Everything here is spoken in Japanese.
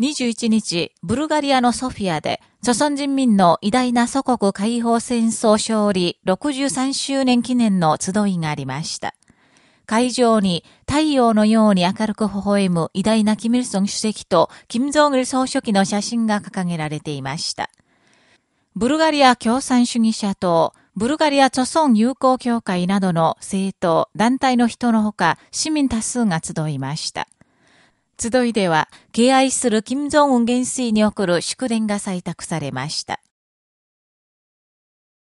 21日、ブルガリアのソフィアで、朝鮮人民の偉大な祖国解放戦争勝利63周年記念の集いがありました。会場に太陽のように明るく微笑む偉大なキム・イルソン主席とキム・ジョン・イル総書記の写真が掲げられていました。ブルガリア共産主義者党、ブルガリア著村友好協会などの政党、団体の人のほか市民多数が集いました。集いでは、敬愛する金正恩元帥に送る祝電が採択されました。